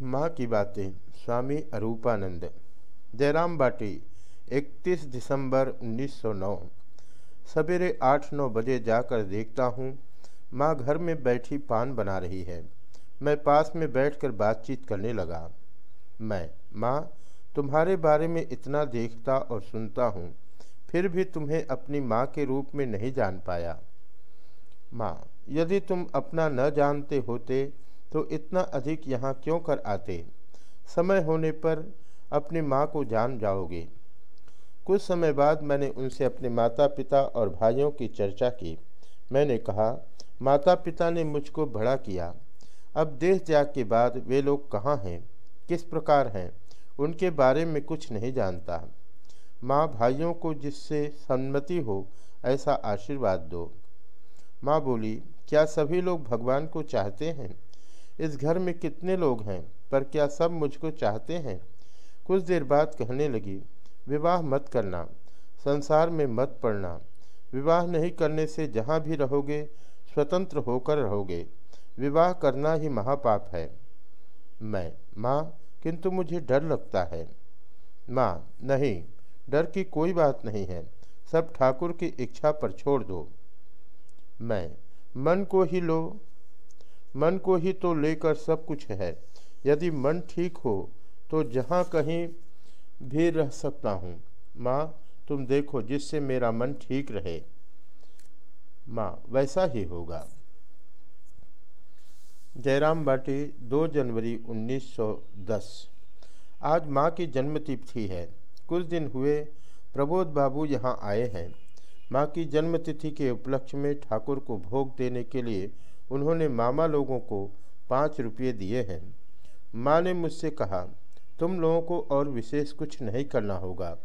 माँ की बातें, स्वामी अरूपानंद। जयराम बाटी 31 दिसंबर 1909 सवेरे आठ नौ बजे जाकर देखता हूँ, माँ घर में बैठी पान बना रही है। मैं पास में बैठकर बातचीत करने लगा। मैं, माँ, तुम्हारे बारे में इतना देखता और सुनता हूँ, फिर भी तुम्हें अपनी माँ के रूप में नहीं जान पाया। माँ, यदि तुम अपना न जानते होते तो इतना अधिक यहाँ क्यों कर आते? समय होने पर अपनी माँ को जान जाओगे। कुछ समय बाद मैंने उनसे अपने माता पिता और भाइयों की चर्चा की। मैंने कहा माता पिता ने मुझको बड़ा किया। अब देश त्याग के बाद वे लोग कहाँ हैं? किस प्रकार हैं? उनके बारे में कुछ नहीं जानता। माँ, भाइयों को जिससे सम्मति हो, ऐसा आशीर्वाद दो। माँ बोली, क्या सभी लोग भगवान को चाहते हैं? इस घर में कितने लोग हैं? पर क्या सब मुझको चाहते हैं? कुछ देर बाद कहने लगी, विवाह मत करना, संसार में मत पड़ना। विवाह नहीं करने से जहाँ भी रहोगे, स्वतंत्र होकर रहोगे। विवाह करना ही महापाप है। मैं, माँ, किंतु मुझे डर लगता है। माँ, नहीं, डर की कोई बात नहीं है। सब ठाकुर की इच्छा पर छोड़ दो। मैं, मन को ही लो मन को ही तो लेकर सब कुछ है। यदि मन ठीक हो तो जहाँ कहीं भी रह सकता हूँ। माँ, तुम देखो जिससे मेरा मन ठीक रहे। माँ, वैसा ही होगा। जयराम बाटी 2 जनवरी 1910 आज माँ की जन्मतिथि है। कुछ दिन हुए, प्रबोध बाबू यहाँ आए हैं। माँ की जन्मतिथि के उपलक्ष्य में ठाकुर को भोग देने के लिए उन्होंने मामा लोगों को पाँच रुपये दिए हैं। माँ ने मुझसे कहा, तुम लोगों को और विशेष कुछ नहीं करना होगा।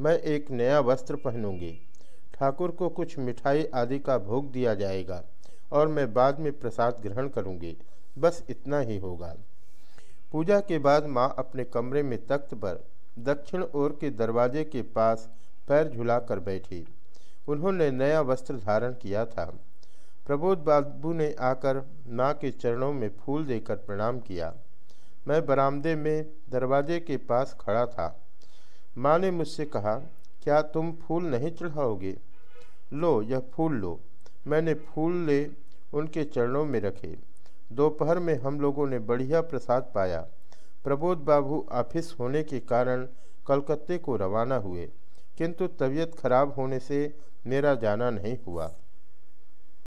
मैं एक नया वस्त्र पहनूँगी। ठाकुर को कुछ मिठाई आदि का भोग दिया जाएगा और मैं बाद में प्रसाद ग्रहण करूँगी। बस इतना ही होगा। पूजा के बाद माँ अपने कमरे में तख्त पर दक्षिण ओर के दरवाजे के पास पैर झुलाकर बैठी। उन्होंने नया वस्त्र धारण किया था। प्रबोध बाबू ने आकर माँ के चरणों में फूल देकर प्रणाम किया। मैं बरामदे में दरवाजे के पास खड़ा था। माँ ने मुझसे कहा, क्या तुम फूल नहीं चढ़ाओगे? लो, यह फूल लो। मैंने फूल ले उनके चरणों में रखे। दोपहर में हम लोगों ने बढ़िया प्रसाद पाया। प्रबोध बाबू ऑफ़िस होने के कारण कलकत्ते को रवाना हुए, किंतु तबीयत खराब होने से मेरा जाना नहीं हुआ।